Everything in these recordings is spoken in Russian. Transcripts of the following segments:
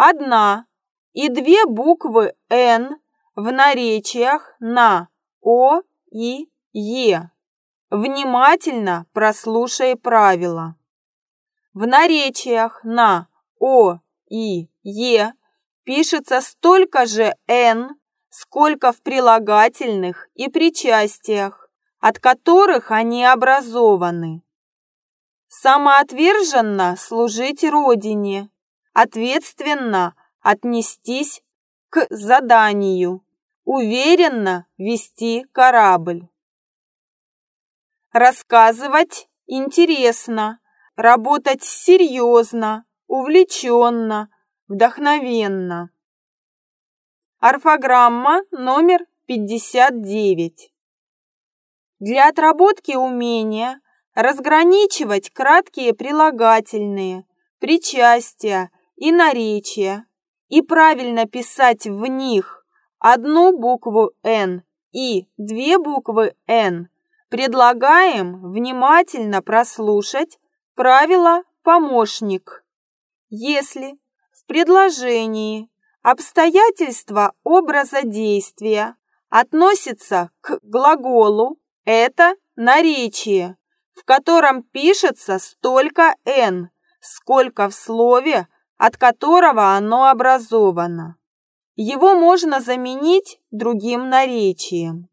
одна и две буквы «Н» в наречиях на «О» и «Е». Внимательно прослушай правила. В наречиях на «О» и «Е» пишется столько же «Н», сколько в прилагательных и причастиях, от которых они образованы. Самоотверженно служить Родине, ответственно отнестись к заданию, уверенно вести корабль. Рассказывать интересно, работать серьезно, увлеченно, вдохновенно. Орфограмма номер 59. Для отработки умения разграничивать краткие прилагательные, причастия и наречия и правильно писать в них одну букву «Н» и две буквы «Н», предлагаем внимательно прослушать правило «помощник». Если в предложении обстоятельства образа действия относятся к глаголу, это наречие, в котором пишется столько «н», сколько в слове, от которого оно образовано. Его можно заменить другим наречием.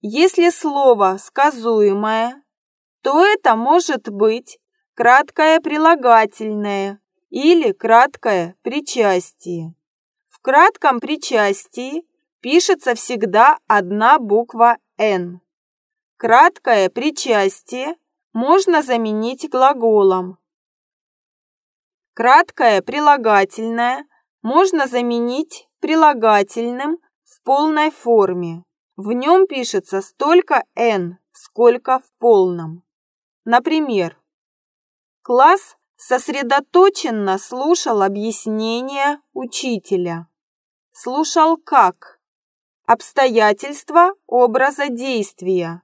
Если слово сказуемое, то это может быть краткое прилагательное или краткое причастие. В кратком причастии пишется всегда одна буква «н». Краткое причастие можно заменить глаголом. Краткое прилагательное можно заменить прилагательным в полной форме. В нем пишется столько «н», сколько в полном. Например, класс сосредоточенно слушал объяснения учителя. Слушал как? Обстоятельства образа действия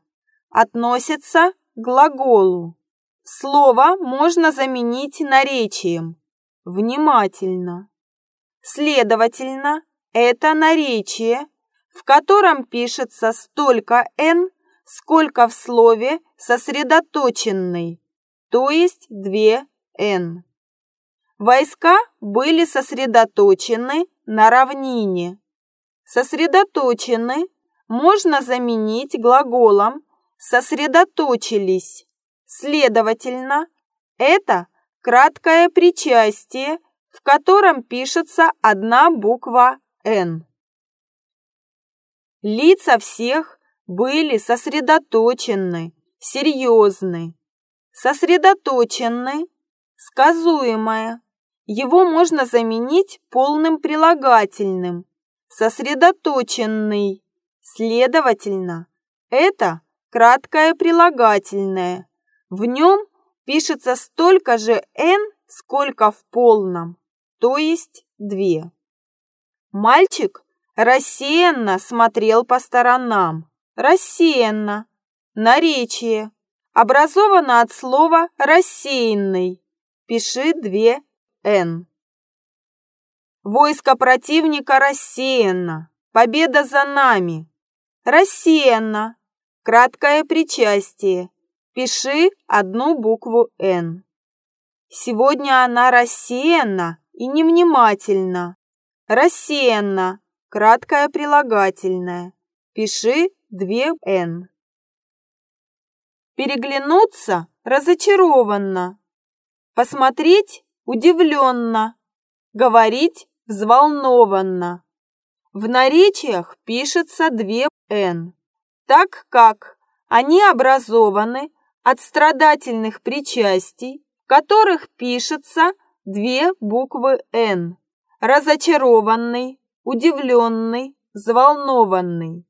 относятся к глаголу. Слово можно заменить наречием. Внимательно. Следовательно, это наречие, в котором пишется столько «н», сколько в слове сосредоточенный, то есть две «н». Войска были сосредоточены на равнине. Сосредоточены можно заменить глаголом сосредоточились. Следовательно, это краткое причастие, в котором пишется одна буква «Н». Лица всех были сосредоточены, серьезны. Сосредоточенный, сказуемое. Его можно заменить полным прилагательным. Сосредоточенный. Следовательно, это краткое прилагательное. В нем пишется столько же «н», сколько в полном, то есть две. Мальчик рассеянно смотрел по сторонам. Рассеянно. Наречие. Образовано от слова «рассеянный». Пиши две «н». Войско противника рассеяно. Победа за нами. Рассеяно. Краткое причастие. Пиши одну букву «Н». Сегодня она рассеяна и невнимательна. Рассеянно. Краткое прилагательное. Пиши две «Н». Переглянуться разочарованно. Посмотреть удивленно. Говорить взволнованно. В наречиях пишется две «Н» так как они образованы от страдательных причастий, в которых пишется две буквы «Н» – разочарованный, удивленный, взволнованный.